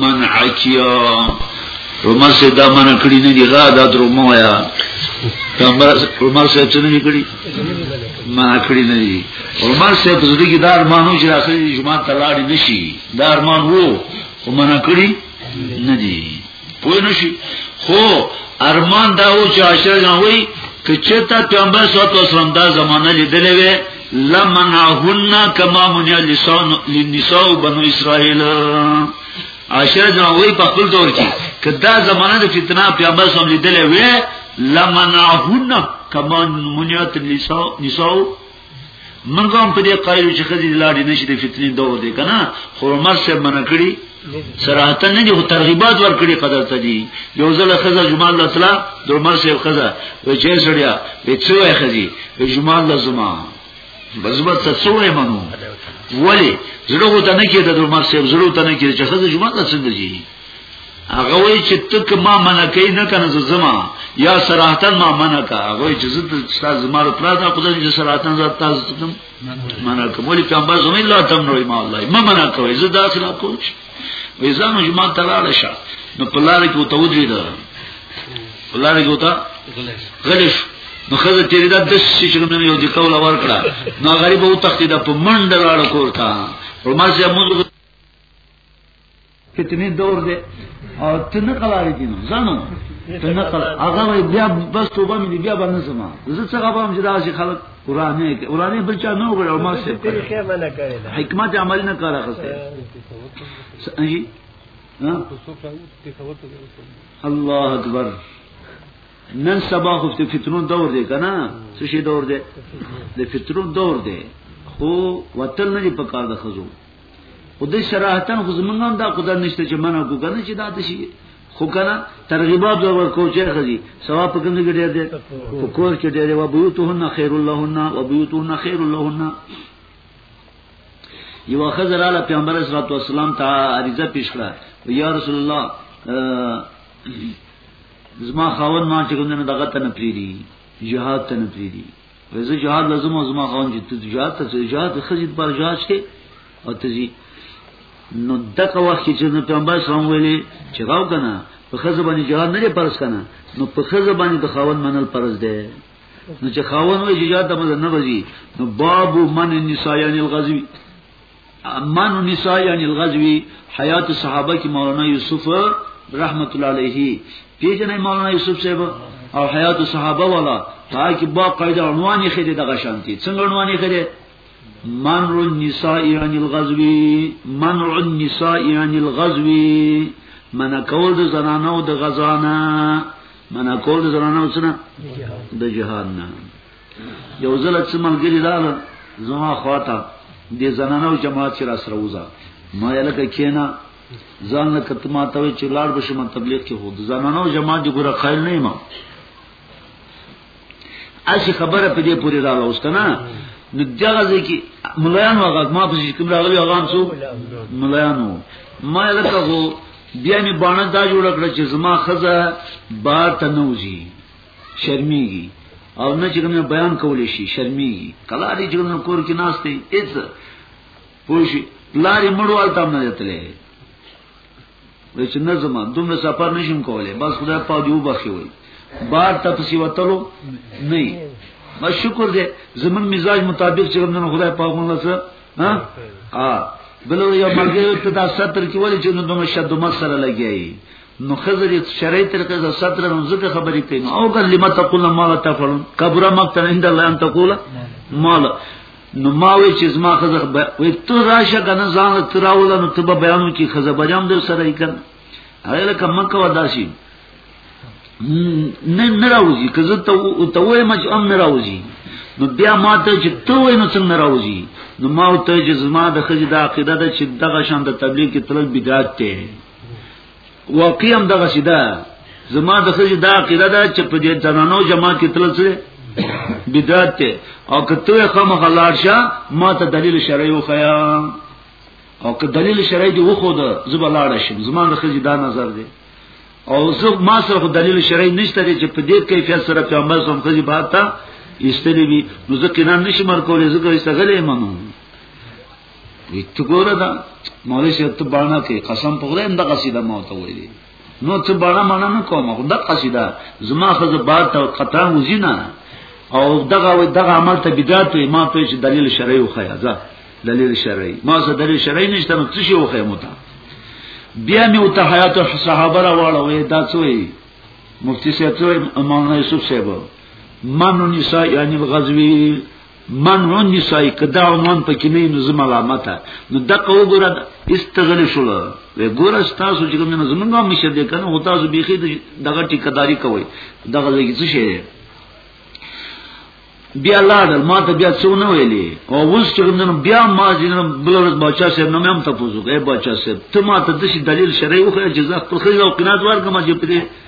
منعکیا رومر سے دا منع کړی نه دی غا دا درو مو یا رومر سے څه نه کړی منع کړی نه دی رومر سے په دې کې دار مانو چې راخلي جمعه تلاړي نشي دار مان وو خو منع کړی نه دی پوه نشي خو ارمان دا و چې عاشر غوي که چېرته پیغمبر صلی الله علیه وسلم دا زمانہ لیدلې وې لمنعهن کما منع لسان للنساء بنو اسرائیل عاشر غوي په خپل دور کې که دا زمانہ د فتنه پیغمبر صلی الله علیه وسلم لیدلې وې لمنعهن کما منع للنساء منګه هم په دې قایل چې خزي لاړې نشي د فتنې دور دی کنه خو عمر صاحب منع کړی صراحت نه دي ترغیبات ورکړي قدر ته دي یو ځل خزه جمعه الله تعالی د عمر صاحب خزه و چې سړیا و چې وای خزي و جمعه الله زما بزبت ته څوې منو ولی زړه ته نه کېده د عمر صاحب زړه ته نه کېده چې خزه جمعه ته څنګه هغه وای چې تک ما منع کوي نه کنه زما یا صراحتن ما منع کا هغه وای چې زت استاد زما رو پرا تا خدای چې صراحتن زت تاسو تم منع کوم ولې پیغمبر زمي الله تم نو ما الله ما منع کوي زه دا خلاف کوم وې زمو جما تراله شه نو پلار کې وته ودرې ده پلار کې وته غلش نو خزه تیرې ده د شي چې نو یو د کول ور کړه نو غریب او تختی ده په منډه لاړ کور تا پر ما سي موږ کتنی دور دی او ته نه قلاری دي ځانو ته نه قل هغه وای بیا بس توبه مې دی بیا باندې زما زه څه غواړم چې دا چې خلک قرانه کې قرانه بل چا نه وګړ او ما څه حکمت عمل نه کار اخسته جی الله اکبر نن سبا خو د فتنو دور دی کنه څه شي دور دی د فتنو دور دی خو وتل نه پکار د خزو خو د شراحتن خو زمونږ هم دا قدرت نشته چې منع کو کنه چې دا د شي خو کنه ترغیبات به ورکو چې خزي ثواب په کوم ګډه دی په کور کې دی او بيوتهن خير لهن او بيوتهن خير لهن یو خزر علی پیغمبر صلی الله علیه وسلم ته عریضه پیش کړه یا رسول الله زما خاون ما چې کوم نه دغه ته نه پریدي جهاد ته نه پریدي زه جهاد لازم او زما خاون چې ته جهاد ته ځې جهاد د خزید پر جهاد شته او ته ځې نو دغه وخت کې چې نو پیغمبر صلی الله علیه چې راو کنه په خزه باندې جهاد نه پرس کنه نو په خزه باندې د خاون منل پرز دی نو چې خاون وې جهاد ته نه وځي نو باب من النساء یعنی الغزوی امان النساء یعنی الغزوی حیات صحابه کې مولانا یوسف رحمت الله علیه پیژنې مولانا یوسف صاحب او حیات صحابه والا تا کې با قاعده عنوان یې خېده دغه شانتي څنګه عنوان یې خېده منع النساء عن الغزو منع النساء عن الغزو من کول د زنانو د غزانا من کول د زنانو څخه د جهاد نه یو ځل چې ملګری دار زما خواته د زنانو جماعت سره سره وځه ما یې لکه کینا ځان له کتما ته چې لاړ بشم تبلیغ کې هو د زنانو جماعت د ګره قائل نه ما اسی خبره په دې پوری رااله اوس کنه نو دغه ځکه ملایان هغه ما په کوم راغلی هغه هم څو ملایانو ما یې لکه بیا می باندې دا جوړ کړ چې زما خزه بار تنوزی شرمېږي او نه چې کومه بیان کول شي شرمېږي کله دې چې کومه کور کې ناس دی اڅ پوښي لارې مړو الته نه دتلې د چې نه زما دومره سفر نشم کولای بس خدای په دې وبخي وي بار تپسی وتلو نه ما شکر دې زمون مزاج مطابق چې کومه خدای په مونږ سره ها ا بل یو مرګ ته دا ستر کې ولې چې نو دومره شد مر سره لګیایي نو خزر یو شرعي طریقې سره ستر نو ځکه خبرې کوي او ګل لما تقول ما لا تفعلون کبر مقتن عند الله ان تقول ما لا نو ما وی چې زما خزر وې تو راشه کنه ځان تراول نو ته بیانو کې خزر بجام در سره یې کنه هغه لکه مکه وداسي نه نه راوځي که زه ته ته وې مچ ام نه راوځي نو بیا ما ته چې ته وې نو څنګه راوځي نو ما ته چې زما د خزر د عقیده ده چې دغه شان د تبلیغ کې تل بدعت ته واقعي هم دغه سیده زما د خځې دا عقیده ده چې په دې زنانو جماعت کې تل څه بدعت ته او کته خام غلار شه ما ته دلیل شرعي وخیا او که دلیل شرعي دی وخو ده زب لاړ شم زما د خځې دا نظر دی او زه ما سره خو دلیل شرعي نشته چې په دې کیفیت سره پیغمبر سم خځې باته استلی وی نو زه کینان نشم ورکولې زه ګرځته غلې ممنون وی ته ګوره دا مولوی صاحب ته باندې کې قسم په خدای انده قصیده ما ته ویلې نو ته باندې معنا نه کوم خو دا قصیده زما خزه بار ته قطع وزینا او دغه وی دغه عمل ته بدعت وی ما ته چې دلیل شرعي خو خیازه دلیل شرعي ما سره دلیل شرعي نشته نو څه شي وخه متا بیا می او ته حیات صحابه را واړه وی دا څه وی مفتی صاحب څه امام یوسف صاحب منو نساء یعنی الغزوی منع النساء کدا عنوان پکې نه نو زما علامته نو دغه وګوره استغل شول وی ګوره تاسو چې کوم نه زمونږه مشه دې کنه هو تاسو بيخي دغه ټیکداری کوي دغه لګی څه شي بیا لاړل ما ته بیا څو نه ویلې او اوس چې کوم بیا ما جنم بل ورځ بچا صاحب نه مم تاسو کوي بچا صاحب ته ما ته د شي دلیل شرعي وخه جزاء پر خیر او قناعت ورکما چې پرې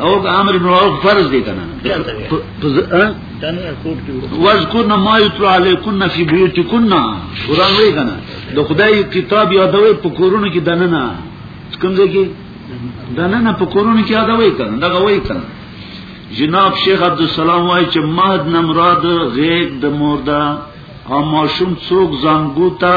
او امر ابن عوف فرض دی کنه واذکر ما یتلو علیکن فی بیوتکن قران وی کنه د خدای کتاب یادوي په کورونو کې دننه کوم ځای کې دننه په کورونو کې یادوي کنه دا وی کنه جناب شیخ عبد السلام وای چې مهد نمراد غیب د مور دا او ماشوم څوک زنګو تا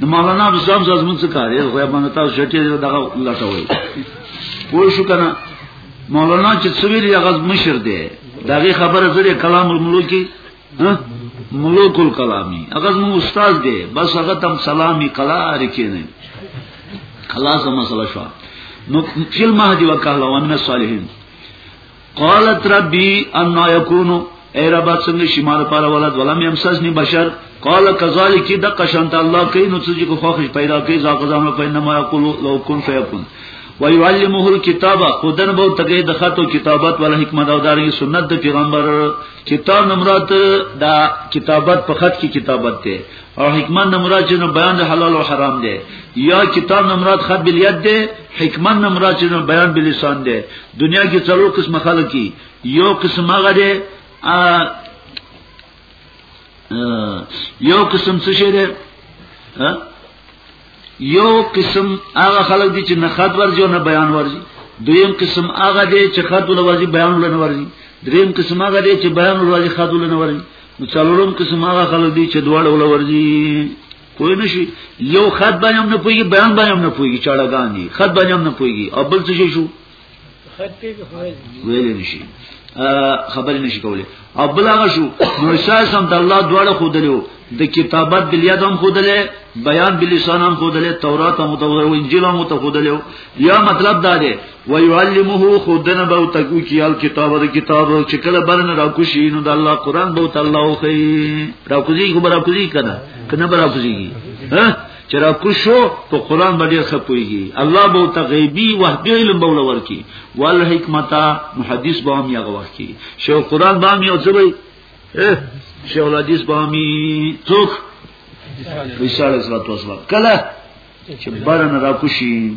د مولانا بسام ساز مونږ څه کار یو خو باندې تاسو شټی دغه لټوي پوه شو کنه مولانا چې سویل یې غز مشر دی دغه خبره زری کلام الملوکی ملوک الکلامی هغه مو استاد دی بس هغه تم سلامي کلا رکینه خلاصه مسله شو نو فل مهدی وکاله وان صالحین قالت ربي ان يكونوا اے رب څنګه شمار پر ولادت ولم يمسسني بشر قال كذلك دق شانت الله کوي نو چې کو خوښ پیدا کوي ځا غزان په انما يقول لو كن فيكون ويعلمه الكتاب خدن بو تګي د خطو کتابت ول حکمت او داري سنت د پیغمبر کتاب نمرات دا کتابت په خط کې کتابت ته او حکمت نه مراد چې بیان د حلال او حرام دی یا کتاب نه مراد خط بالیت دی حکمت نه مراد چې بیان بلسان دی دنیا کې څلور قسم خلک کی یو قسم هغه دی یو قسم څه شی دی یو قسم هغه خلک دي چې نه خط ورځي او نه بیان ورځي دویم قسم هغه دي چې خط ول ورځي بیان ول نه ورځي دریم قسم هغه دي چې بیان ول ورځي خط ول نه ورځي نو څلورم قسم هغه خلک دي چې دواړه ول ورځي کوی نشي یو خط باندې هم نه پويږي بیان باندې هم نه پويږي چاړه غاندي خط باندې هم نه پويږي او بل څه شو ویل نشي خبر نشي کولی او بل هغه شو نو احساس هم د الله دواړه خو دلیو د کتابت بل یاد هم خو دلی بیان بل لسان هم خو دلی تورات هم تو او انجیل هم تو خو دلیو یا مطلب دا دی و يعلمه خودنه به تکو کیال کتاب د کتاب چې کله برن را کوشي نو د الله قران به تعالی خو را کوزي خبره کوزي کنه کنه برا کوزي ها چې را کوشو په قران باندې ښه پويږي الله به ته غيبي وحدي علم بول ورکی ول حکمت محدث به هم یغه وخت کی شو قران به هم یو څه وي شو حدیث به هم څوک رساله صلوات والسلام کله چې بارن را کوشي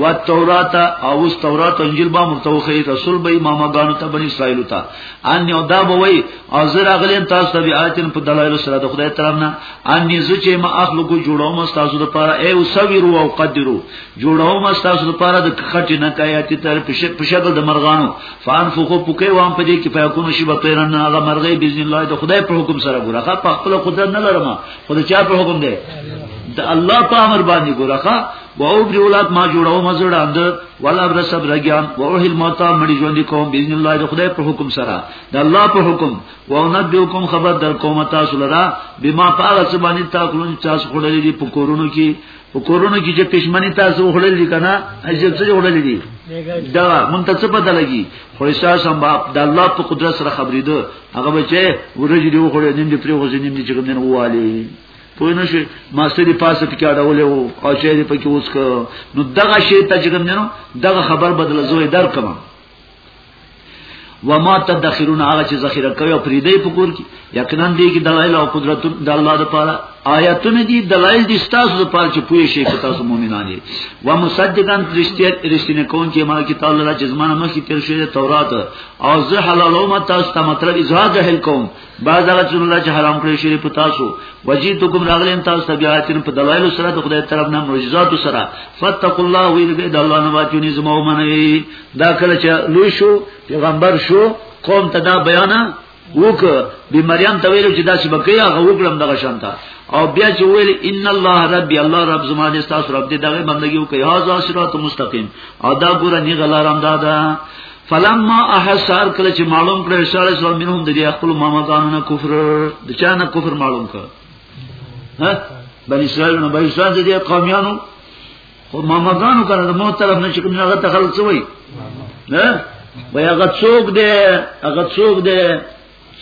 و تورات او اس تورات انجیل با مرتوخی رسول به امام غانو ته بنی اسرائیل ته ان یو دا بوي او زر اغلین تاسو ته بیاتن په دلایل سره د خدای تعالی نه ان یز چې ما اخلقو جوړوم تاسو لپاره ای او سویرو او قدرو جوړوم تاسو لپاره د خټې نه کایات تر په شکل د مرغانو فان فوقو پکې وام په دې کې فیکونو شی بطیرن هغه مرغې باذن الله د خدای په حکم سره ګورخه په خپل قدرت نه لرم خدای چا په حکم دی د الله په امر باندې ګورخه و او بری اولاد ما جوړو مزړه د ولا بر صبر ګیان و او هل موتا مړي ژوند کوم باذن الله د خدای په حکم سره د الله په حکم و او نبيكم خبر در کوم تاسو لرا بما پاغه سبانی تاکلون تاسو خړلې دي په کورونو کې په کورونو کې چې پښمنی تاسو خړلې دي کنه اجازه څه خړلې دي دا مونږ ته څه پته لګي خو احساس هم د الله په قدرت سره خبرې ده هغه بچي ورجې دی خړلې نیم دې پرې وځي نیم دې چې کوم نه والی پوه نه شي ما سړي پاسه پکې اړولې وو او چې دې پکې اوس کو نو دغه شی ته چې کوم نو دغه خبر بدل زوې در کما وما تدخرون هغه چې ذخیره کوي او پریدې پکور کې یقینا دې کې دلایل او قدرت د الله لپاره آیاتونه دي دلایل دي تاسو لپاره چې پوه شئ چې تاسو مؤمنان یې و مصدقان رښتیا رښتینه کون چې ما کتاب الله چې زمانه مخکې تیر شوی تورات او زه حلالوم تاسو ته مطلب اظهار جهل کوم بعض هغه چې الله چې حرام کړی شری په تاسو وجیت کوم راغلین تاسو ته بیا چې په دلایل سره د خدای طرف نه معجزات سره فتقوا الله ویلګه د الله نه واچو نظم او منوي دا کله چې لوی شو پیغمبر شو قوم ته دا بیان وک به مریم ته ویل چې دا چې بکیا هغه وکړم دغه شانته او بیا چې ویل ان الله ربي الله رب زمانه تاسو رب دې دغه بندگی وکي هاذا صراط مستقیم او دا ګور نه غلارم دادا فلما احسار کله چې معلوم کړ عیسی علیه السلام منهم د دې خپل مامدان نه کفر د چا نه کفر معلوم کړ ها بنی اسرائیل نه بنی اسرائیل د دې قومیانو خو مامدانو کړه د مو طرف نه چې کوم هغه تخلص وای نه وای هغه څوک دی هغه څوک دی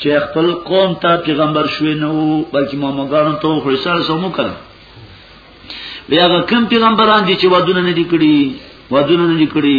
چې خپل قوم ته پیغمبر شوی نه وو بلکې مامدانو ته خو عیسی علیه السلام کړه بیا هغه کوم پیغمبران دي چې ودونه نه دي کړی ودونه نه دي کړی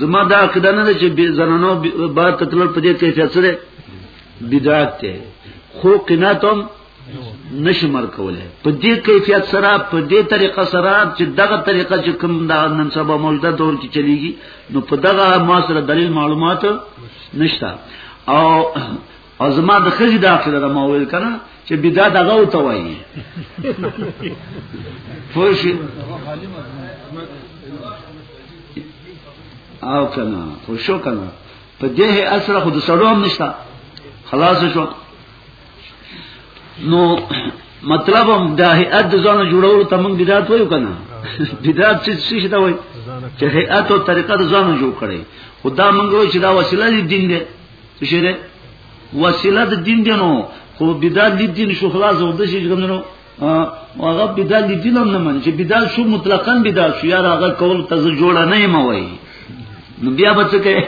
زما دا عقیده نه ده چې بی زنانو بار تتلل په دې کیفیت سره بدعت ده خو قناتم نشمر کوله په دې کیفیت سره په دې طریقه سره چې دغه طریقه چې کوم دا نن سبا موجوده دور کې چلیږي نو په دغه ما سره دلیل معلومات نشته او او زما د خزي د اخره د ما ویل کنه چې بدا دغه او توایي فوش او کنه فوشو کنه په دې اثر خود سړو هم نشتا خلاص شو نو مطلب هم د هيئت د ځانو جوړولو ته موږ بدعت وایو کنه بدعت څه څه ته وایي چې هيئت او طریقه د ځانو جوړ کړي خدا موږ وایو چې دا وسیله دي دین دی څه شي ده وسیله د دین دی نو خو بدعت د دین شو خلاص او د شي ګمنو هغه بدعت د دین هم نه مني چې بدعت شو مطلقاً بدعت شو یا هغه کول ته جوړ نه یم وای نو بیا به څه کوي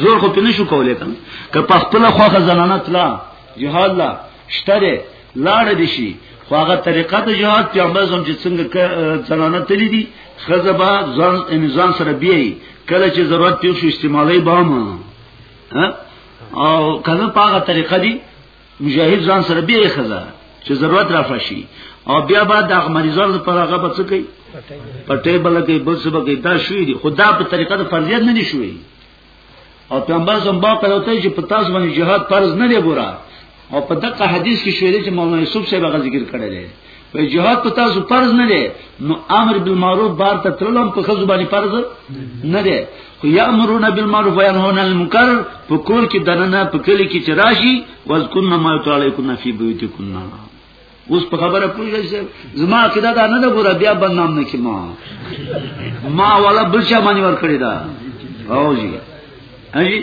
زور خو پینې شو کولای کنه که په خپل خوخه زنانه تلا جهاد لا شتره لاړ دي شي خو هغه طریقه د جهاد پیغمبر زم چې څنګه ځانانه تللی دي خزبا ځان انسان سره بیي کله چې ضرورت پیښ شي استعمالي بام او کله په هغه طریقه دي مجاهد ځان سره بیي خزا چې ضرورت رافشي او بیا بعد د مریضانو لپاره هغه بچ کوي پټې بلګې بل څه بګې دا شوې دي خدا په طریقه د فرضیت نه دي شوې او پیغمبر سم با کړو ته چې په تاسو باندې جهاد فرض نه دی ګورا او په دغه حدیث کې شویل چې مولانا یوسف صاحب غږ ذکر کړی دی په جهاد په تاسو فرض نه دی نو امر بالمعروف بار ته تللم په خزو باندې فرض نه دی خو یامرون بالمعروف وینهون عن المنکر په کور کې دننه په کلی کې چراشي وذکرنا ما تعالی کنا فی بیوتکنا اوس په خبره پوهیږئ چې زما عقیده دا نه ده ګوره بیا بدنام نه کی ما ما والا بل چا باندې ور کړی دا او جی اجی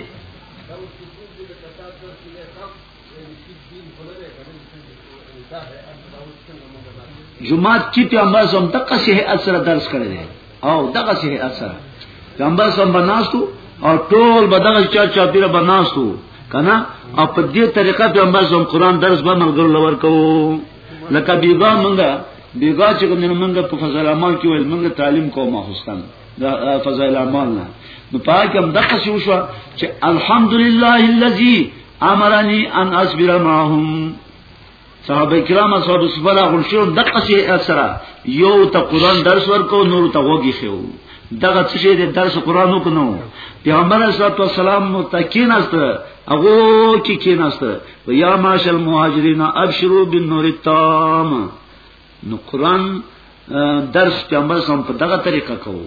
جمعات کی پیغمبر سم تک سه اثر درس کړی دی او دغه سي اثر پیغمبر سم بناستو او ټول بدغه چا چا پیره بناستو کنه او په دې طریقه پیغمبر سم قران درس به ملګر لور کو لکه بیګا مونږه بیګا چې کوم مونږه په فضل اعمال کې ویل مونږه تعلیم کومه هستان دا فضل اعمال نه نو پاک هم دغه شو شو چې الحمدلله الذي امرني ان اصبر معهم صحابه کرام اصحاب سفلا غلشو دغه شی اثر یو ته قران درس ورکو نور ته وږي خو دغه څه شی د درس قران وکنو پیغمبر صلی الله علیه وسلم متکین است هغه کی کین است و یا ماشل مهاجرین ابشروا بالنور التام نو قران درس پیغمبر سم په دغه طریقه کوو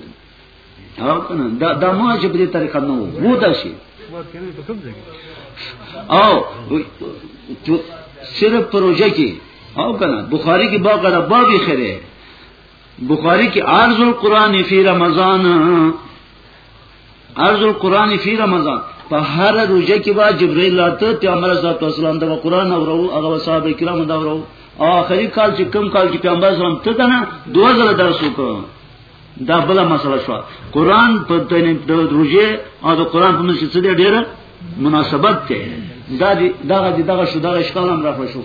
او کنه دا د ما چې په دې طریقه نو وو دا شي او صرف پروژه کې او کنه بخاری کې باقا را بابي خره بخاری کې عرض القرآن فی رمضان عرض القرآن فی رمضان په هر روزه کې با جبرئیل راته پیغمبر صلی الله علیه وسلم د قرآن اورو هغه صحابه کرام دا اورو او اخري کال چې کم کال کې پیغمبر صلی الله علیه وسلم ته کنه 2000 درس وکړ دا بل مسله شو قران په د روزه او د قران په منځ کې څه ډیره مناسبت ده دا دغه دغه شو دغه اشکال هم راغلی شو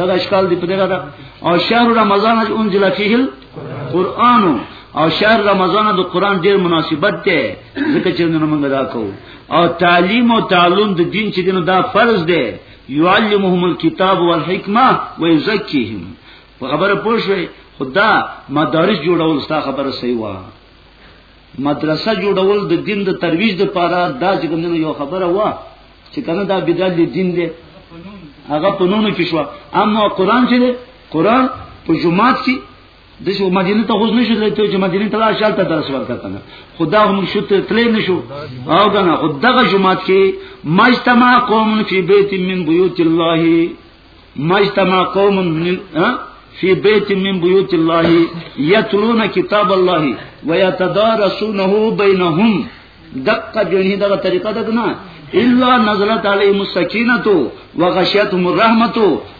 دغه اشکال دی په دغه او شهر رمضان اج انزل فيه القران او شهر رمضان د قران ډیر مناسبت ده ځکه چې نن موږ دا کوو او تعلیم او تعلم د دین چې دین دا فرض ده يعلمهم الكتاب والحکمه ويزکیهم په خبره پوه شوي خدا مدارس جوړول ستا خبره صحیح وه مدرسه جوړول د دین د ترویج د پاره دا چې کوم یو خبره وا چې کنه دا بدعت دی دین دی هغه په نونو کې شو اما قران چې دی قران په جمعات کې د شو مدینه ته غوښنه شو ته چې مدینه ته لاړ شالته درس ورکړه نه خدا هم شو ته تلې نشو او کنه خدغه جمعات کې مجتمع قوم فی بیت من بیوت الله مجتمع قوم فی بیت من بیوت الله یتلون کتاب الله و یتدارسونه بینهم دقه جنې دغه طریقه ده نه الا نزلت علیهم السکینه وغشیتهم الرحمت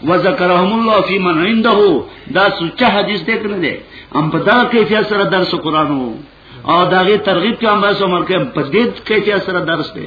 وذکرهم الله فی من عنده دا سچ حدیث دې کنه دې ام په دا کیفیت سره درس قران او داغه ترغیب کې هم بس عمر کې په دې کیفیت سره درس دی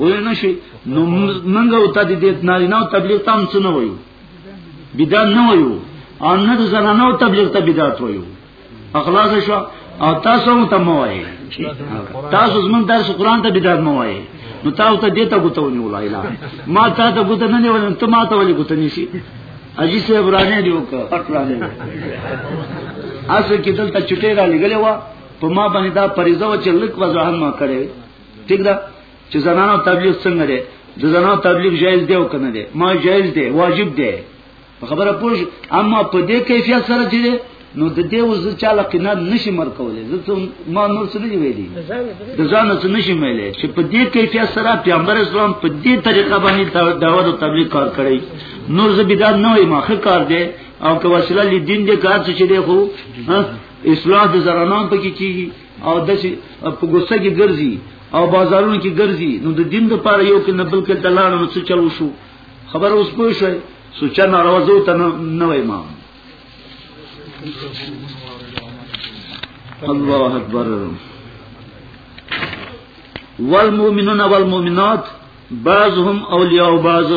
وای نه شي نو منګه او ته دې ناري نه تبلیغ تام څه نه وایو بدعت نه وایو ان نه زنانو تبلیغ ته بدعت وایو اخلاص شو او تاسو هم ته موایي تاسو زمون درس قران ته بدعت موایي نو تاسو ته دې ته ګوتو نیول ایلا ما ته ته ګوتو نه نیول ته ما ته ولې ګوتو نشي اجي سه برانه دیو کا اټرانه اسه کې دلته چټه را لګلې وا په ما باندې دا پریزو چې لک وځه هم کړې ٹھیک ده چې زنانو تبلیغ څنګه دی د زنانو تبلیغ جایز دی او کنه دی ما جایز دی واجب دی خبره پوه اما په دې کیفیت سره چې نو د دې وز چاله قنا نشي مر کولای زه ما نور څه نه ویلي د ځان څه نشي مېلې چې په دې کیفیت سره پیغمبر اسلام په دې طریقه باندې دعوت او تبلیغ کار کړی نور زه بيدار نه وایم اخر کار دی او که وسیله لدین دې کار څه چې دی خو اصلاح د زرانان پکې کیږي او د چې په ګوسه کې ګرځي او بازارونو کې ګرځي نو د دین د پاره یو کې نبل کې تلانو نو څه چلو شو خبر اوس پوه شوي سوچا ناروازو ته نه وای ما الله اکبر والمؤمنون والمؤمنات بعضهم اولیاء بعض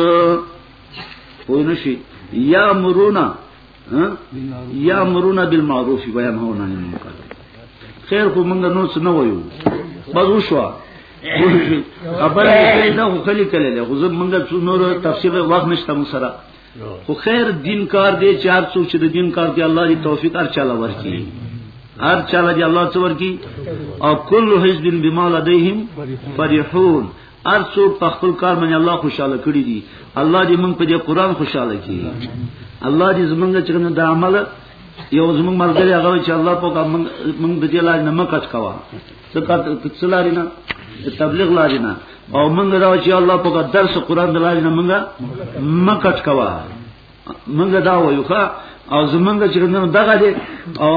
پوه نشي یا مرونا یا مرونه بالمعروف و ینهون عن المنکر خیر خو موږ نور څه نه وایو بس وشو خبره یې دا خو خلی کله له غزب موږ څو نور تفصیل وخت نشته مو سره خو خیر دین کار دی چې هر څوک چې د دین کار کوي الله دې توفیق هر چاله ورکړي هر چاله دې الله څور کی او کل حزب بما لديهم فرحون هر څوک په خپل کار باندې الله خوشاله کړی دی الله دې موږ په دې قران خوشاله کړي الله دې زمونږ چې کوم د عمل یو زمونږ مرګري هغه چې الله په کوم موږ د دې لار نه مکټ کوا څه کار څه لاري نه تبلیغ لاري نه او موږ دا چې الله په درس قران د لاري نه موږ مکټ کوا موږ دا وایو ښا او زمونږ چې کوم دغه دې او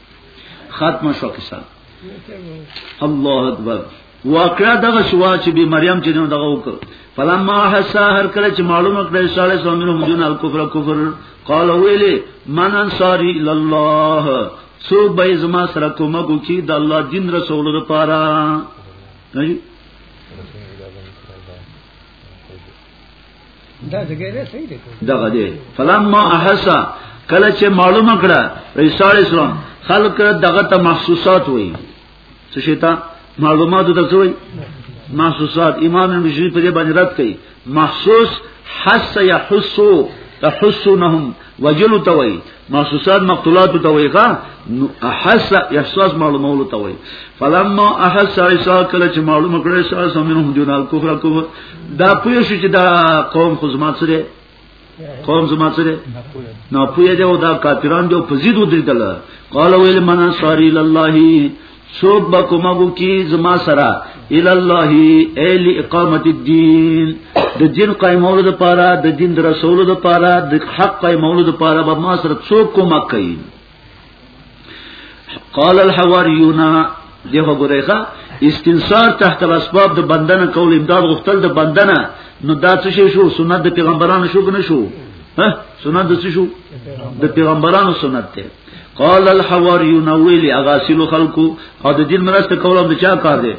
ختم شو قصه الله اکبر واقعا دغه شوا چې به مریم چې نو دغه وکړ فلما حسا هر کله چې معلومه کړې صالح سمینو مجن الکفر کفر قال ویلی من انصاری لله سو به زما سره کومه کوي د الله دین رسول لپاره نه دا ځګې ده صحیح ده دغه دی فلما احسا کله چې معلومه کړه عیسی علی السلام خلق دغه ته محسوسات وای څه شتا معلومات ته څه وای محسوسات امام نشری په دې باندې رد کړي محسوس حس يحسو تحسونهم وجلو ته وای محسوسات مقتولات ته وای ښا احس احساس معلومولو ته وای فلما احس عیسی کله چې معلوم کړی عیسی سمینهم دون الکفر کوفر دا پوه شو چې دا قوم خو زما سره قوم زما سره نه پوه دی او دا کافران دی په زیدو دریدل قال ویل من انصاری الله سوک با کمکو کی زما سرا الاللہ ایلی اقامت الدین د دین قائمولو د پارا د دین د رسولو د پارا د حق قائمولو د پارا با ما سرا سوک کمک کئی قال الحواریون دیخوا گره خواه استنصار تحت الاسباب د بندنه کول امداد غختل د بندنه نو دا څه شی شو سنت د پیغمبرانو شو کنه شو ها سنت د څه شو د پیغمبرانو سنت ته قال الحواریون ویلی اغاسلو خلقو او د دین مرسته کولم د چا کار دی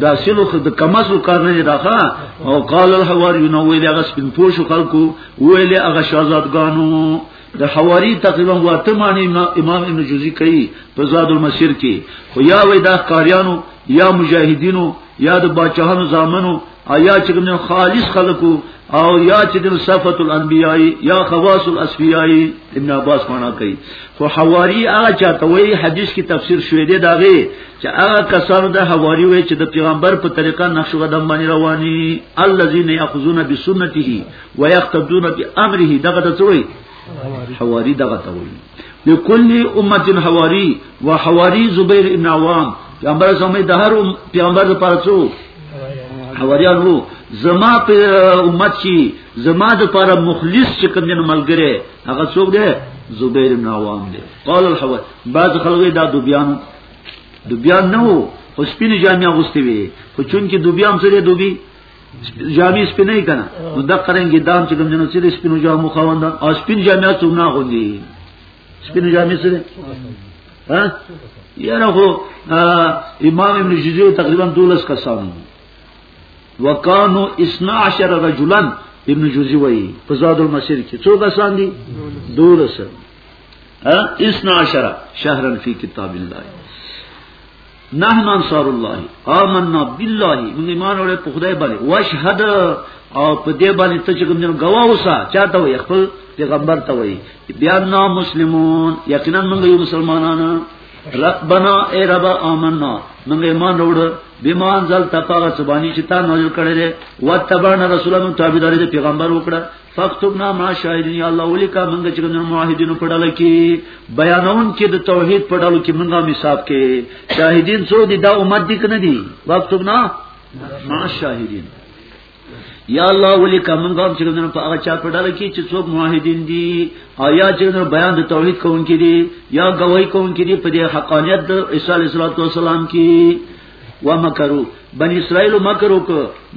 دا سلو د کماسو کار نه راخه او قال الحواریون ویلی اغاس پن پوش خلقو ویلی اغا شازادګانو د حواری تقریبا واته معنی امام ابن جوزی کوي په زاد المسیر کې خو یا وې دا قاریانو یا مجاهدینو یا د بچهانو زامنو یا چې کوم خالص خلقو او یا چې د صفات الانبیاء یا خواص الاسفیاء ابن عباس معنا کوي خو حواری هغه چاته وی حدیث کی تفسیر شوې دی داغه چې هغه کسانو د حواری وی چې د پیغمبر په طریقه نقش قدم باندې رواني الذين ياخذون بسنته ويقتدون بامره دغه ته وی حواری دغه ته وی لكل امه حواري وحواري زبير ابن عوام پیغمبر زمي د هر پیغمبر لپاره څو حواریان وو زما په امت شي زما د لپاره مخلص چې کوم دین ملګری هغه څوک دی زبیر بن عوام دی قال الحوار بعض خلک دا دوبیان دوبیان نه وو خو سپینې جامې اغوستې وي خو چون کې دوبیان سره دوبي جامې سپینې کنا نو د قرنګي دام چې کوم جنو چې سپینو جامو خوند او سپین جامې څوم نه غوندي سپینو جامې سره ها یاره هو امام ابن جزیو تقریبا 12 کسان وکانو 12 رجلا ابن جزی وای په زاد المسیر کې څو کسان دي 12 ها 12 شهرن فی کتاب الله نحن انصار الله آمنا بالله موږ ایمان اورې په خدای باندې واشهد او په دې باندې ته چې کوم نه گواه اوسه چاته وي خپل پیغمبر ته وي بیا نو مسلمون یقینا موږ یو مسلمانان ربنا ای رب آمنا موږ ایمان اورړ بما انزل تپاغه سبانی چې تا نازل کړی دی وتبعنا رسولانو تابعداري د پیغمبر وکړه فاکتبنا ما شاهدین یا الله ولیکا موږ چې ګنر موحدینو په ډله کې بیانون کې د توحید په ډله کې موږ حساب کې شاهدین څو دي دا امت دي کنه دي فاکتبنا ما شاهدین یا الله ولی کوم غام چې دنه په هغه چا په ډله کې چې څوک موحدین دي او یا چې دنه بیان د توحید کوونکي دي یا گواہی کوونکي دي په دې حقانیت د عیسی علیه السلام کې ومکرو بن اسرائیل مکر وک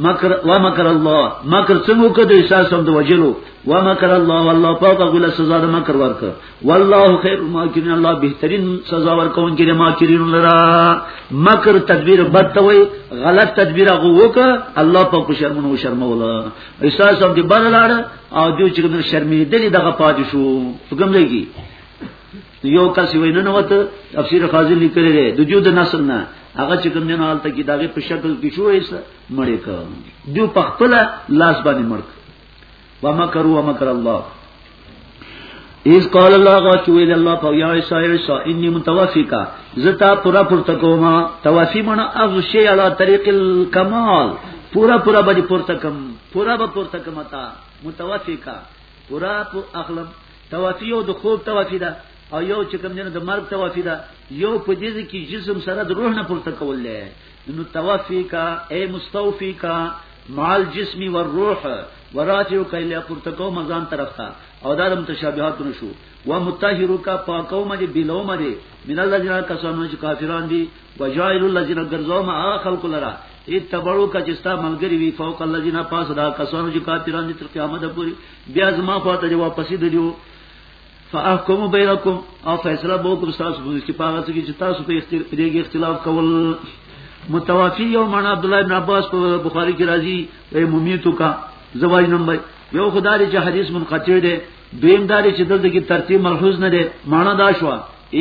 مکر ومکر الله مکر څنګه وک د احساس هم د وجلو ومکر الله والله پاک غل سزا د مکر ورک والله خیر ماکرین الله بهترین سزا ورکون کې ماکرین لرا مکر تدبیر بد وي غلط تدبیر هغه وک الله پاک شرمنو شرمولا احساس هم د بل لاړ او دوی چې شرمېدل دغه پاتې شو څنګه لګي یو کس وینه نه وته تفسیر خازن لیکلی دی د جو د نسل نه هغه چې کوم نه حالت کې داغه په شکل کې شو ایس مړې کا جو په خپل لاس باندې مړک و مکر و مکر الله ایز قال الله غا چې ویل الله په یا عیسی عیسی انی متوفیکا زتا پورا پورته کوما توفی معنی اغه شی علی طریق الکمال پورا پورا باندې پورته کم پورا به پورته کم تا متوفیکا پورا په اخلم توفی او د خوب توفی ده او یو چې کوم دینه د مرګ توفی ده یو په دې کې جسم سره د روح نه پورته کول لې نو توفی کا اے مستوفی کا مال جسمی و روح و رافیو کا الی پورته کو مزان طرف تا او دا د متشابهات نشو و متطهرو کا پاکو مې بلو مې من الله جنا کسانو چې کافران دي وجائل الذين غرزوا ما خلق لرا اتبعو کا چستا ملګری وی فوق الذين پاس دا کسانو چې کافرانو تر قیامت پورې بیا زما خواته جواب پسې دیو فاحکم بینکم او فیصله بو کوم تاسو په کې پاغه چې تاسو په اختلاف اختلاف کول متوافی یو معنا عبد الله بن عباس په بخاری کې راځي اے ممیتو کا زواج نمبر یو خدای چې حدیث منقطع دی دویم دا چې دلته کې ترتیب ملحوظ نه دی معنا دا شو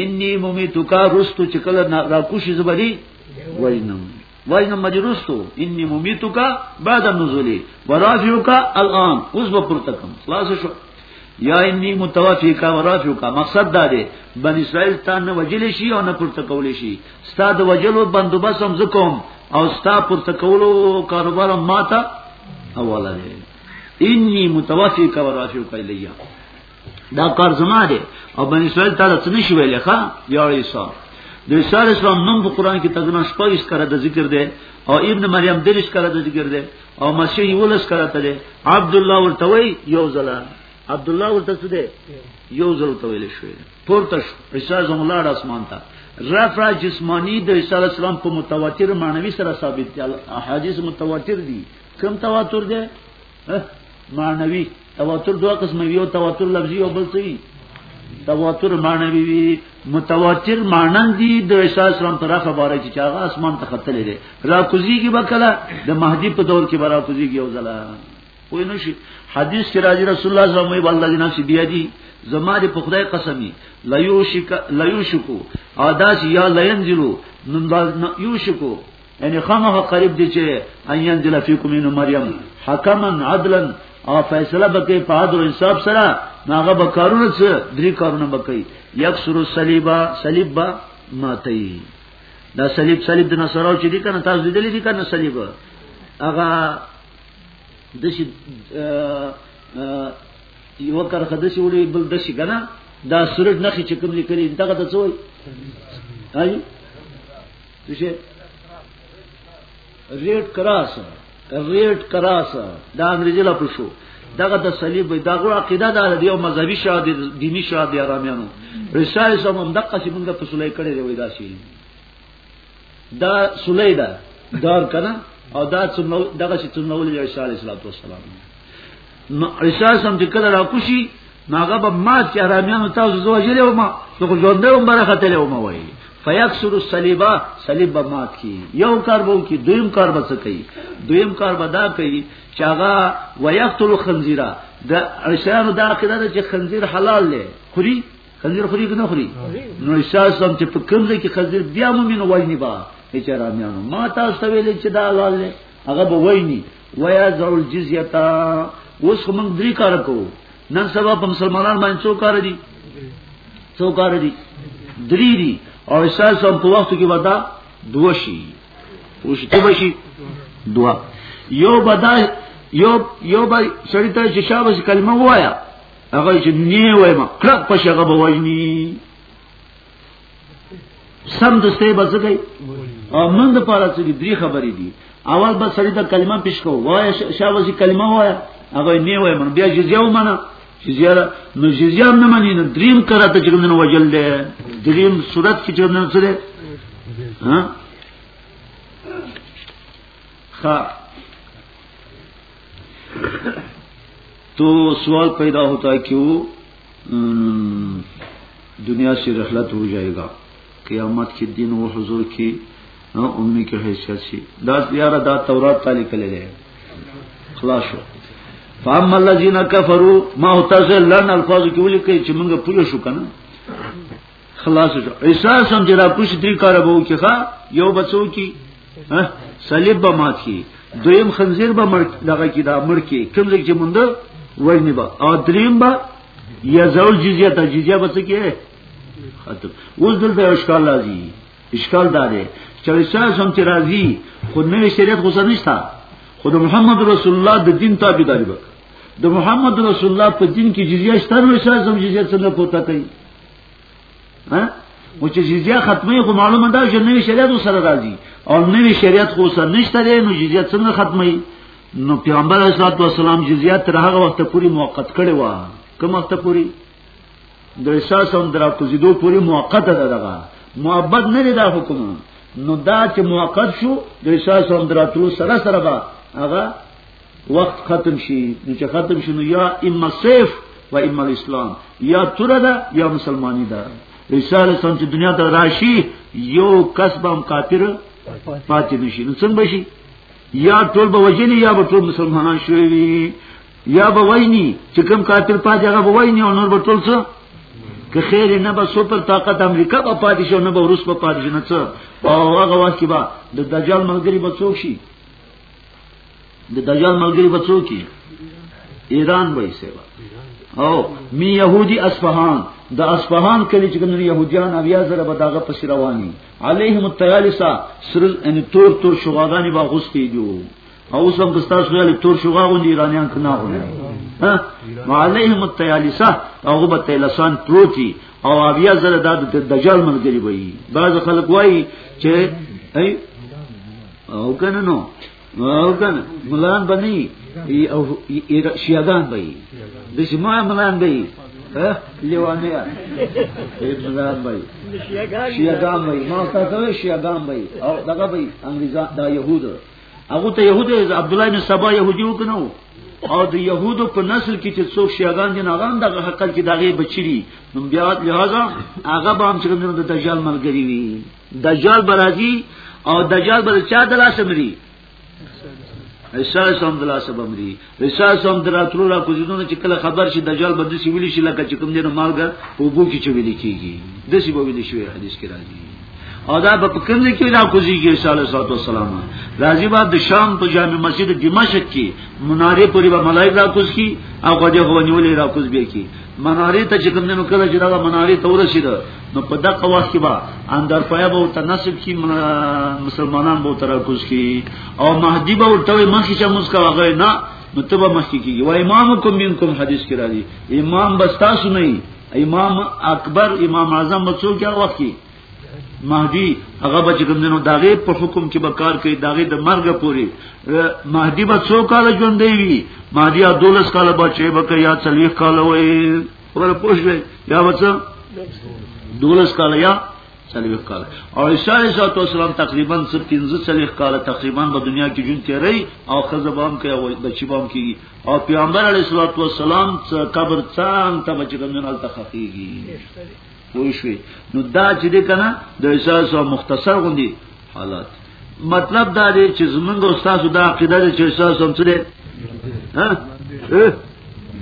انی ممیتک رستو چې کله راکوشي زبری وینم وینم مجرستو انی ممیتک بعد النزول ورافیک الان اوس به پورته کوم خلاص شو یا انی متوفیکا ورافیکا مقصد دا دی بن اسرائیل تا نه وجل شي او نه پورته کول شي ستاد وجلو بندوبس هم زکوم او ستا پورته کولو کاروبار ما ته حواله دی انی متوفی کا ورافیو کا الیا دا کار زما دی او بنی اسرائیل تعالی څه نشي ویلې ښا یا عیسی د عیسی اسلام نوم په قران کې تقریبا شپږ کړه د ذکر دی او ابن مریم درش کړه د ذکر دی او مسیح ولس کړه ته دی عبد الله ورته وی یو ځل عبد الله ورته څه دی یو ځل ته ویل شوی پورته عیسی زم الله د اسمان ته رفع جسمانی د عیسی اسلام په متواتر معنوي سره ثابت دی احادیث متواتر دي کوم تواتر دی معنوي تواتر دوه قسمه یو تواتر لفظي او بل څه تواتر معنوي وي متواتر مانن دي د عیسی اسلام پر خبره چې هغه اسمان ته ختلې دي را کوزيږي وکړه د مهدی په دور کې برا کوزيږي او زلا وای نو شي حدیث کې راځي رسول الله صلی الله علیه وسلم باندې نفس بیا دي زما دې په خدای قسمي لا یوشک لا یوشکو ادا چې یا لینجلو نن یوشکو یعنی خامخ قریب دي چې ايان دل فیکم ان مریم حکما عدلا او فیصله بکې په عدل او انصاف سره ناغه به کارونه څه درې کارونه بکې یکسر الصلیبا صلیب با ماتي دا صلیب صلیب د نصراو چې دي کنه تاسو دې دي کنه صلیب هغه د شي یو کار خدای شي وړي بل د شي کنه دا سرټ نخي چې کوم لیکلي دغه د څوي هاي چې ریډ کراس ریډ کراس دا انګریزي لا پښو دغه د صلیب دغه عقیده دا د یو مذهبي شاد دینی شاد دی آرامیانو رساله سم هم دغه چې موږ په سولې کړي دی وای دا شي دا سولې دا دار کنه او دا څنګه دغه چې څنګه ولې رساله اسلام والسلام نو احساس هم چې کله راکوشي ناغه به ما چې حرامیانو تاسو زو جلې و ما نو خو ژوند هم برخه تلې و ما وایي فیکسر الصلیبا صلیب به مات کی یو کار به کی دویم کار به کوي دویم کار به دا کوي چې هغه ویقتل خنزیرا د اشعار دا عقیده ده چې خنزیر حلال دی خوري خنزیر خوري کنه خوري نو احساس هم چې په کوم ځای کې خنزیر بیا مومن وایي نه با چې رامیانو ما تاسو ویل چې دا حلال دی هغه به وایي ويا ذو الجزيه اوس موږ درې کار کوو نن سبا په مسلمانان باندې څو کار دي څو کار دي درې دي او احساس هم په وخت کې ودا دوه شي اوس ته بشي دوا یو بدا یو یو به سړی ته چې شابه کلمه وایا هغه چې نه وایم کړه په شغه بوجنی سم د سه بس کوي او من د پاره چې درې خبرې دي اول به سړی د کلمه پیش کو وای شاوزی کلمه وای هغه نه وای من بیا جزیه ومنه جزیه نو جزیه نه مانی نه دریم کرا ته چې کوم وجل ده دریم صورت کې چې کوم څه ده ها خا تو سوال پیدا ہوتا ہے کہ وہ دنیا سے رحلت ہو جائے گا قیامت کے دن وہ حضور کی امی کی حیثیت سی دا یار دا تورات تعالی کلے گئے خلاص شو فاما الذين كفروا ما هو تاسو لن الفاظ کې ولي کوي چې موږ پوه شو کنه خلاص شو احساس هم چې را کوشي درې کار به وکړي ښا یو بچو کی ها صلیب به مات کی دویم خنزیر به مړ دغه کی دا مړ کی کوم ځای چې مونږ وژنې به او دریم به یا زول جزیه ته جزیه به څه کې ختم اوس دلته اشکال راځي اشکال دا دی چې احساس هم چې راځي خو نوې شریعت خو څه نشته خو د محمد رسول الله د دین تابعداري وکړه د محمد رسول الله په دین کې جزیه شته نو احساس هم جزیه څنګه پورته کوي ها او چې جزیه ختمه خو معلومه ده چې نوې شریعت سره راځي او نوې شریعت خو سره نشته دی نو جزیه څنګه ختمه نو پیغمبر علیه الصلاه والسلام جزیه تر هغه وخت پورې موقت کړي و کوم وخت پورې د احساس هم درا کوزیدو پورې موقت ده دغه محبت نه دی دا حکم نو دا چې موقت شو د احساس هم درا تلو سره سره به هغه وخت ختم شي نو چې ختم شي نو یا اما سیف و اما اسلام یا تر ده یا مسلمانی ده رساله سم چې دنیا ته راشي یو کسب هم کافر پاتې نشي نو څنګه بشي یا ټول به وجلی یا به ټول مسلمانان شوي وي یا به وایي چې کوم کافر پاتې هغه به وایي او نور به ټول څه که خیر نه به سپر طاقت امریکا به پاتې شي نه به روس به پاتې شي نه څه او هغه وخت کې به د دجال ملګری به څوک شي د دجال ملګری بچو کی ایران وای سیوا او می يهودي اصفهان د اصفهان کلی چې کوم يهوديان اویا زره به داغه پس رواني عليهم التيالسا سر ان تور تور شغاغانی با غوستي دي او سم د ستاسو غل تور شغاغون دي ایرانيان کنا غوني ها عليهم التيالسا هغه به تلسان پروتي او اویا زره د دجال ملګری وای بعض خلک وای چې او کنه نو او کنه ملان بني او شیعگان بي د شما ملان بي لیوانیا ملان بي شیعگان بي ما تاسو شیعگان بي او دغه بي انګریزان دا يهود هغه ته يهود عبد الله بن سبا يهودي وکنو او د يهودو په نسل کې چې څوک شیعگان دي ناغان دغه حقل کې دغه بچري نو بیا لہذا هغه به هم چې د دجال ملګری وي دجال برازي او دجال بر چا دلاسه مري احساس هم دلاسه بمري احساس هم دراتلو را کوزیدونه چې کله خبر شي دجال بد سی ویلی شي لکه چې کوم دینه مالګه په بو کې چویل کیږي د سی بو ویلی شوی حدیث کې راځي او دا په کوم ځای کې را کوزیږي صلی الله علیه وسلم راځي بعد د شام په جامع مسجد دمشق کې مناره پورې به ملائک را کوز کی او خو دې هو نیولې را کوز به کی مناره ته چې کوم دینه کله چې دا مناره تورسیده نو په دغه وخت کې با اندر پیا به تناسب کی مسلمانان به تراکوز کی او مهدی به ورته مخې چې موږ کا غوې نه نو ته به مخکې کیږي و امامکم منکم حدیث کې راځي امام بس تاسو نه امام اکبر امام اعظم به څوک یا وخت کې مهدی هغه به چې کوم دینو داغه په حکم کې به کار کوي داغه د مرګ پوري مهدی به څو کال ژوندې وي مهدی 12 کال به چې به یا 40 کال وي خبره پوښلې یا وڅا دولس کال یا څلوي کال او عیسی علیه السلام تقریبا 15 څلوي کال تقریبا په دنیا کې جون تیری او خزبام کې او بچی بام کې او پیغمبر علیه السلام قبر څنګه ته بچی کوم نه تخخیږي پوه شوي نو دا چې دې کنه د احساس او مختصر غوندي حالات مطلب دا دی چې زمونږ استاد دا عقیده ده چې احساس هم څه دی ها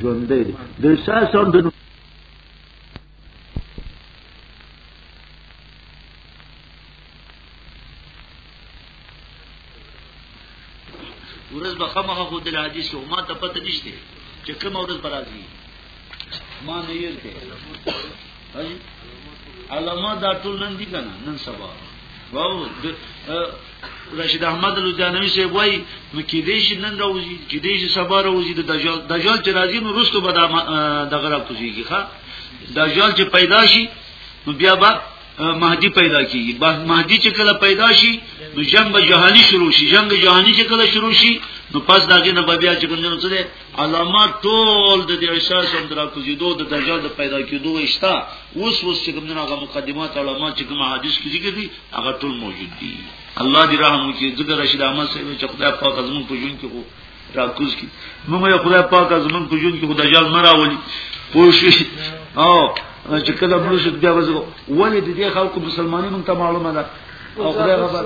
ژوند دی د احساس هم د ورځ به خامخا خو د حدیث کې ما ته پته نشته چې کوم ورځ به راځي ما نه یې ته علامه دا ټول نن دي کنه نن سبا واو رشید احمد لوزانوی سی وای نو کې دې شي نن راوځي کې دې شي سبا راوځي د دجال دجال چې راځي نو رستو به دغه را کوزيږي ښا دجال چې پیدا شي نو بیا به مهدی پیدا کیږي مهدی چې کله پیدا شي نو جنگ جهانی شروع شي جنگ جهانی چې کله شروع شي نو پس داګه نه بیا چې کوم څه دي علامات ټول د دې اشاره سم درا کوزي دوه د دجال د پیدا کېدو اشتا اوس اوس چې کوم نه هغه مقدمات علامات چې کوم حدیث کې ذکر دي هغه ټول موجود دي الله دې رحم وکړي ذکر رشید احمد صاحب چې خدای پاک زموږ په ژوند کې راکوز کی موږ یو خدای پاک زمون په جون کې خدای جان مراولي پوښي او چې کله موږ شو بیا وځو ولې دې خلکو مسلمانې مونږ ته معلومه ده او خدای خبر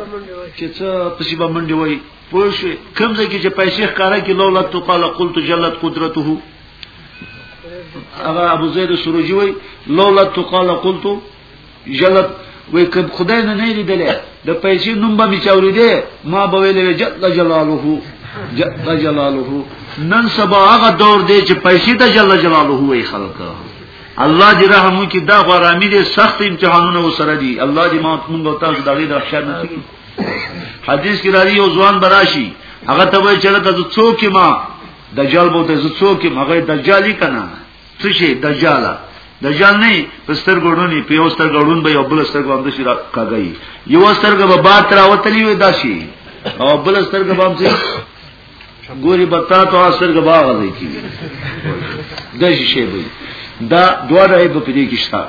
چې څه پسی به منډي وای پوښي کوم ځای کې چې پیسې ښکارا کې لولا تو قال قلت جلت قدرته هغه ابو زید سروجی وای لولا تو قال قلت جلب وې کب خدای نه نه لیدلې د پیسې نوم به میچاوري دي ما به ویلې جل جلاله جل جلاله نن سبا هغه دور دی چې پیسې ته جل جلاله وي خلک الله دې رحم وکړي دا غرامي دي سخت امتحانونه وسره دي الله دې ما موږ تاسو دا غي درښه نه کړي حدیث کې راځي او ځوان براشي هغه ته وایي چې دا څوک ما دجال بوته څوک ما هغه دجالي کنه څه شي دجاله دجال نه پستر ګړونی په یو ستر ګړون به یو بل ستر ګړون د شرا کاږي یو ستر ګړ به بار تر اوتلی وي داسي او بل ستر ګړ به څه ګوري بتا ته ستر ګړ باغ دی کی د شي به دا دوه راي په دې کې شته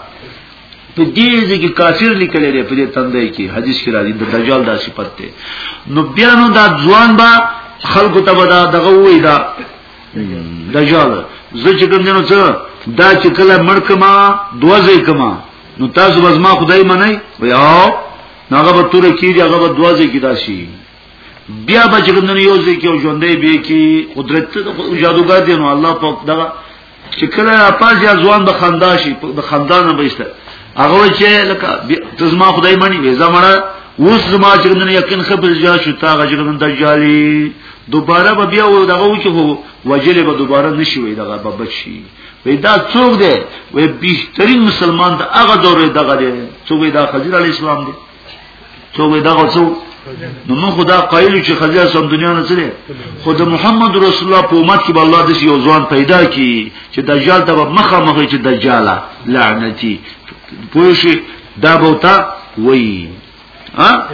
په دې ځکه کافر لیکل لري په دې تندې کې حدیث کې راځي د دجال دا صفت ده نو بیا نو دا ځوان با خلق ته ودا دغه وې دا دجال زه چې کوم دینو څه دا چې کله مړ کما دوځي کما نو تاسو بس ما خدای منئ ویاو هغه به تور کیږي هغه به دوازه کې داسي بیا به چې کوم یو ځکه او ژوندې به کې قدرت ته جادوګر دی نو الله پاک دا چې کله اپاز یا ځوان به خندا شي به خندا نه بهشته هغه چې لکه تزما خدای مانی وې زمړه اوس زما چې کوم یقین خبر جا شو تا هغه چې کوم دجالي دوباره به بیا و دغه و چې هو وجلې به دوباره نشي وي دغه به بچي وې دا څوک دی وې بهترین مسلمان د هغه دورې دغه دی څوک دا خضر علی اسلام دی څوک دغه څوک نو موږ خدا قایل چې خضر سم دنیا نه سره خو د محمد رسول الله په امت کې الله د یو ځوان پیدا کی چې دجال ته مخه مخه چې دجاله لعنتی پوه شي دا بوتا وایي ها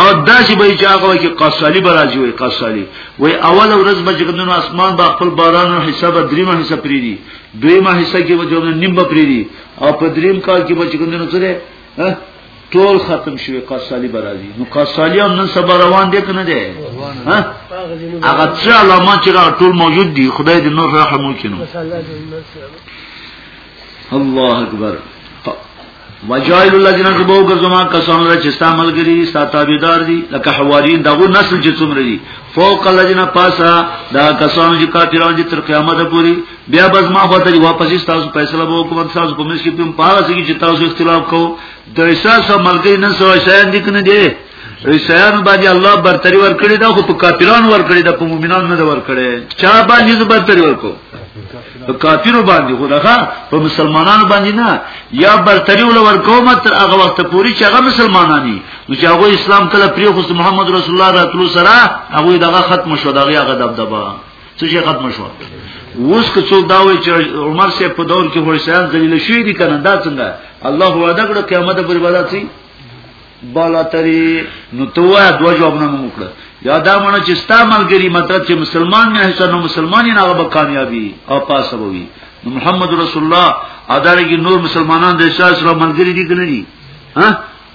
او داسې به چې هغه کې قصالي برازي وي قصالي وي اول ورځ به چې کومو اسمان با خپل بارانو حساب دریمه حصہ پری دي دویمه حصہ کې به جوړ نیم به پری دي او په دریم کال کې به چې کومو سره ټول ختم شوی قصالی برازي نو قصالی هم نن سبا روان دي کنه دي ها هغه څه علامه چې ټول موجود دي خدای دې نور رحم وکړي الله اکبر وجایل الذین تبو ګرځما کسان را چې ستا ملګری دي ستا تابعدار دي لکه حواریین دغه نسل چې څومره دي فوق الذین پاسا دا کسان چې کافرانو دي تر قیامت پورې بیا بس ما خو ته واپس تاسو فیصله وو کوم تاسو په مشکل په پاره سګي چې تاسو اختلاف کو د احساس ملګری نه سو شایان دي کنه دي رسیان باندې الله برتری ور کړی دا خو په کافرانو ور کړی دا په مؤمنانو نه ور کړی چا باندې برتری ور کو په کافرو باندې خو دغه په مسلمانانو باندې نه یا برتری ول ورکوم تر هغه وخت پورې چې هغه مسلمانانی نو چې هغه اسلام کله پری خو محمد رسول الله راتلو سره هغه دغه ختم شو دغه هغه دبدبه څه شي ختم شو اوس که څوک دا وایي چې عمر سه په دور کې هوښیان ذلیل شوی دي کنه دا څنګه الله وعده کړ قیامت پر عبادت سي بالا تری نو توه دو جواب نه موکړه یا دا مونږ چې ستا ملګری مطلب چې مسلمان نه حسن نو مسلمان نه هغه کامیابی او پاسه وي نو محمد رسول الله ادارګي نور مسلمانان د اسلام سره ملګری دي کنه دي ها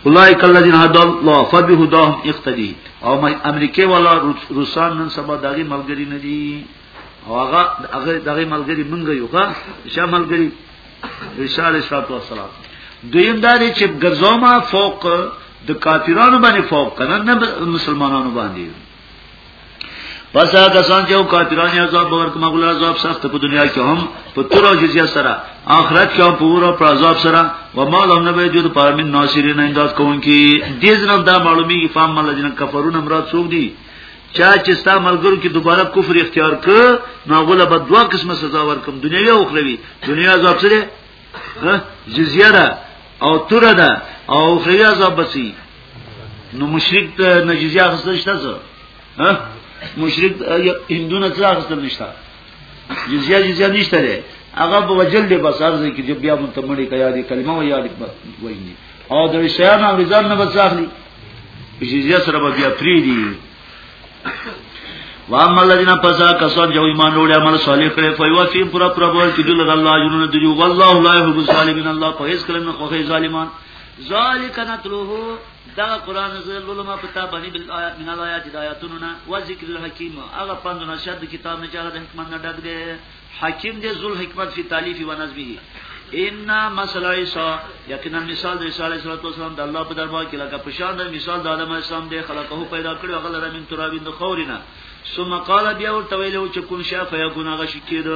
اولئک الذین هدى الله فبهداهم اقتدی او مې امریکای والا روسان نن سبا دغه ملګری نه دي او هغه هغه دغه ملګری مونږ یو ښا شاملګری عیسی علیه السلام دویم دا دی چې ګرځوما فوق د کافرانو باندې فوق کنه نه مسلمانانو باندې پس هغه کسان چې کافرانو عذاب باور کوم غول عذاب سخت په دنیا کې هم په تور او جزیه سره آخرت کې هم پورا پر عذاب سره و ما لهم نبی جو د پارمن ناصرین انداز کوونکی دې ځنه دا معلومی فهم الذين كفرون امراد څوک دي چا چې ستا ملګرو کې دوباره کفر اختیار ک نو غوله به دوا قسمه سزا ورکم دنیوي او اخروی دنیوي عذاب سره جزیه ده او تور ده او اخروی عذاب بسی نو مشرک ته نجزیه اخستل شته څه ها مشرک هندونه څه اخستل نشته جزیه جزیه نشته ده هغه په وجل دی بس ارزه کې چې بیا متمړي کیا دي کلمه ویا دي وایي او د شیان او رضان نه بچ اخلي جزیه سره بیا پری دی واما الذين فسا كسان جو ایمان وروړي عمل صالح کړي فیوا فی پورا پورا بول کې دل الله اجرونه دی والله لا يحب الظالمین الله په هیڅ کله نه خوخي ظالمان ذالک نتلوه دا قران زل علماء پتا باندې بل آیات من آیات د آیاتونو نه و ذکر الحکیم هغه پندونه شد کتاب نه چاره د حکمت نه ډک دی حکیم دې ذل حکمت فی تالیف و نظمه ان مثل عیسی یقینا مثال د عیسی علیه السلام د الله په دربار کې لکه پشان د مثال د آدم علیه السلام دی خلقه پیدا کړو هغه لره من تراب د خورینا ثم قال بیا ورته ویلو چې کون شا فیکون هغه شي کېد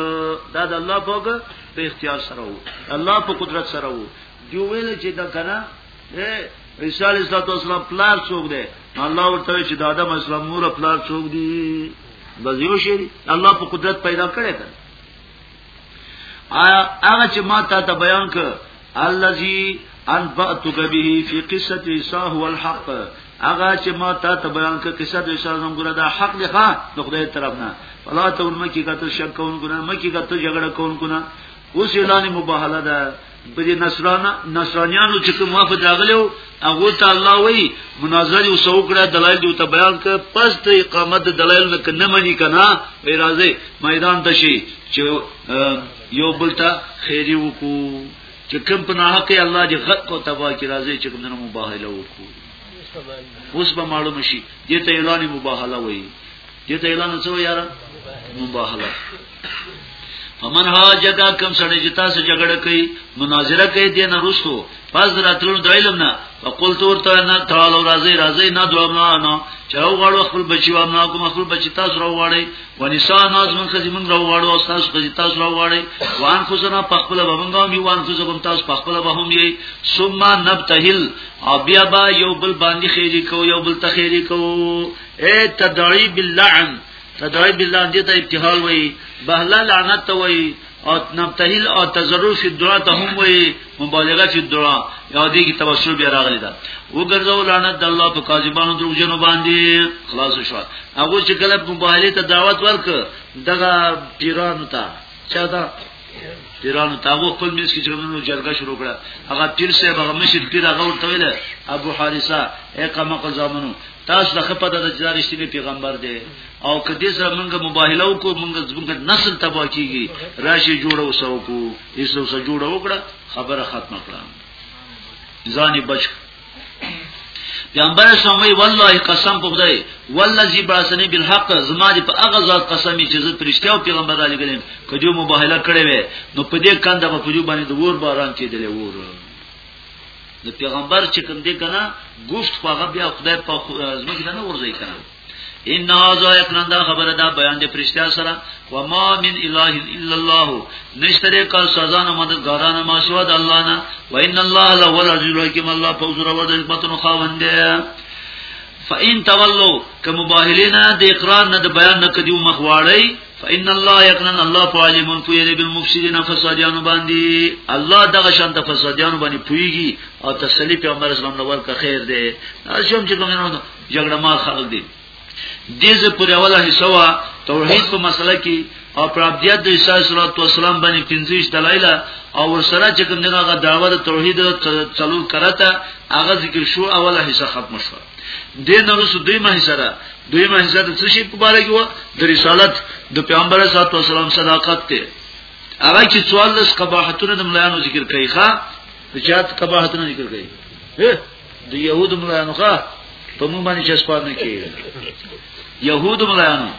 دا د الله په په اختیار سره وو الله په قدرت سره وو دی ویل چې دا کنه عیسی علیه السلام پلار څوک دی الله ورته چې د آدم اسلام مور پلار څوک دی بس یو شی الله په قدرت پیدا کړی دی آیا هغه چې ما تا ته بیان ک الذي انبأتك به في قصه عيسى هو الحق هغه چې ما تا ته بیان ک قصه د عيسى زم ګره دا حق دی ښا د خدای طرف نه فلا ته ورمه کې کته شک کون ګره مکه کته جګړه کون ګره اوس اعلان مباهله ده بری نصرانه نصرانیانو چې کوم وفد راغلو هغه ته الله وی مناظره او سوکړه دلایل دی ته بیان ک پس ته اقامت دلایل نه کنه منی کنه وی راځي میدان ته شي چې یو بل ته خیری وکړو چې کوم په ناحق الله دې غت کو تبا کی راځي چې کوم نه مباهله وکړو اوس به معلوم شي دې ته اعلان مباهله وی دې ته اعلان څه وی یاره مباهله فمن هاجدا کم سړی چې تاسو جګړه کوي مناظره کوي دین وروسته پس راتلون د علم نه فقلت ورته نه تعالی راځي راځي نه دوه نه نه چې او غړو خپل بچي و نه کوم خپل بچي تاسو راوړي و نساء ناز من خزي من راوړو او تاسو خزي تاسو راوړي وان خزنا پخپل بمنګام یو وان خزبم تاسو پخپل به هم یي ثم نبتهل او بیا با یو بل باندې خیری کو یو بل تخیری کو اے تدعی باللعن تدعی بالله دې ته ابتحال وای بهلا لعنت ته وای او نبتهل او تزرع فی الدعاء ته هم وای مبالغه فی الدعاء یا دې کی توسل بیا راغلی دا وګرځو لعنت د الله په کاذبانو دروغ جنو باندې خلاص شو هغه چې کله مبالغه ته دعوت ورک دغه پیرانو ته چا دا پیرانو تاغو خپل میز کې چرمنو جرګه شروع کړه هغه پیر صاحب هغه مشر پیر هغه ورته ویل ابو حارثه اې کما کو زامنو تاسو د خپل د جارشتنی پیغمبر دی او کدی سره موږ مباهله وکړو موږ زموږ نسل تبا کیږي راشي جوړو سو کو ایسو سره جوړو کړه خبره ختمه کړه ځان بچ پیغمبر اسلام وی والله قسم په خدای والذي براسنی بالحق زما دې په هغه ذات قسم چې زه پرشته او پیغمبر علی ګلم کجو مباهله کړې وې نو په دې کنده په پجو باندې د ور باران کې دلې ور د پیغمبر چې کوم دې کنه گفت خو هغه بیا خدای په زما کې نه ورځي کنه ان ازا یقینا دا خبره دا بیان دی پرشتیا سره و ما من اله الا الله نشتره کا سزا نه مددګاران ما سوا د الله نه و ان الله له ولا جل کما الله فوز رو د حکمت نو خاوند فإن تولوا کمباهلینا د اقرار نه د بیان نه کدیو مخواړی فإن الله یقینا الله فعلم فیری بالمفسدین فسادیان باندې الله دغه شان د فسادیان باندې پویږي او تسلی پیغمبر اسلام نور کا خیر دی اشم چې کومه جګړه ما خلک دي دغه پر اوله حصہ وا توحید په مسله کې او پرابدیت د عیسی صلی الله علیه وسلم باندې 15 دلایل او ورسره چې کوم دغه دعوه د توحید چلو کرته هغه ذکر شو اوله حصہ ختم شو دین رسو دیمه حصہ را دیمه حصہ د څه شي په اړه کې و د رسالت د پیغمبر صلی الله علیه وسلم صداقت ته هغه چې سوال د قباحتونو د ملانو ذکر کوي ښا چې قباحتونو ذکر کوي د يهودو ملایانو ښا په موږ باندې چې سپار نه کیږي يهودو ملایانو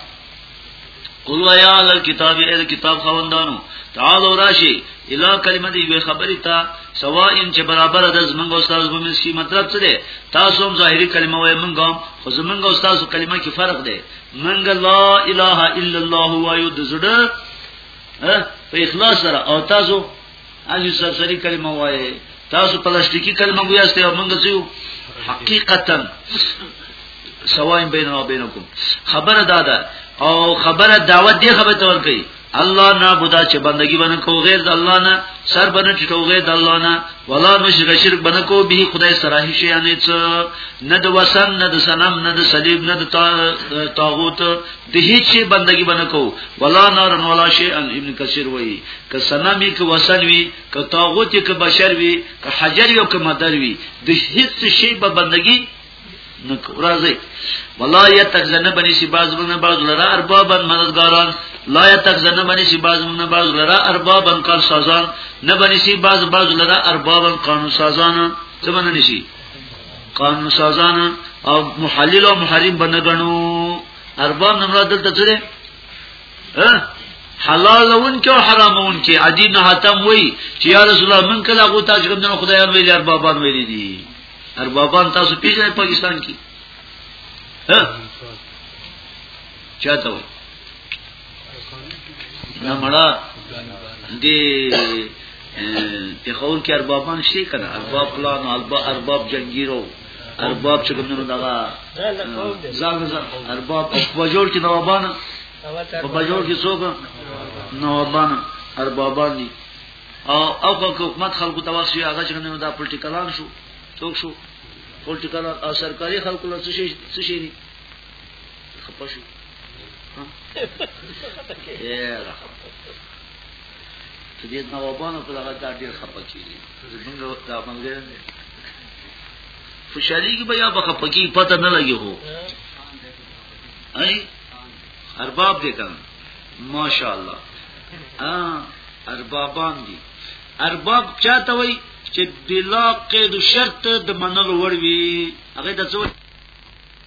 قل ويا على الكتاب اذ کتاب خوندانو تعالوا راشي الى کلمه دی وی خبره تا سواء چې برابر د زمنګ استاد په منځ کې مطلب څه دی تاسو هم ظاهري کلمه وای منګ هم خو زمنګ استاد کلمه کې فرق دی منګ لا اله الا الله وایو د زړه په اخلاص سره او تاسو اجي سر سری کلمه وایي تاسو پلاستیکی کلمه ګویا سته او موږ څه حقیقتا سوایم بین او بینکم خبره دادا او خبره دعوت دی خبره تور کوي الله نه بودا چې بندگی باندې کو غیر د الله نه سر باندې ټټو غیر د الله نه ولا مشرک شرک باندې کو به خدای سره هیڅ یعنی څه نه د وسن نه د سنم نه د صلیب نه د طاغوت د هیڅ شي بندگی بنه کو ولا نارن ولا شی ان ابن کثیر وای ک سنمی ک وسن وی ک طاغوت ک بشر وی ک حجر یو ک مدر وی د هیڅ شی به بندگی نه کو راځي ولا یتخزن بنی سی باز من باز لرا اربابا مددگاران لا یتخزن بنی سی باز من باز لرا اربابا کار سازان نه بنی سی باز باز لرا اربابا قانون سازان څه باندې نشي قانون سازان او محلل او محرم بنګنو ارباب نمرا دلته څه دي حلال اون کې او حرام اون کې عدی نه حاتم وای چې یا رسول الله من کله غو تاسو کوم نه خدایان ویل اربابان ویل دي اربابان تاسو پیژنئ پاکستان کې ها چاته وای نه مړه دی پیښور کې اربابان شي کنه ارباب پلان ارباب ارباب جنگیرو ارباب چې کومنو دغه ځان ځان ارباب په جوړ کې نوابان په جوړ کې څوک نوابان اربابان دي او او حکومت خلکو ته واسي هغه چې کومنو دا پولیټیکلان شو څوک شو پولیټیکلان او سرکاري خلکو له څه شي څه شي خپشو ډیر خپه چې دې نوابانو په دغه دا ډیر خپه کیږي زمونږ دا باندې خوشالي کې بیا په خپه کې پته نه لګي هو اي ارباب دې کړه ماشاءالله ا اربابان دي ارباب چاته وای چې بلا قید شرط د منلو وړ وي هغه د څو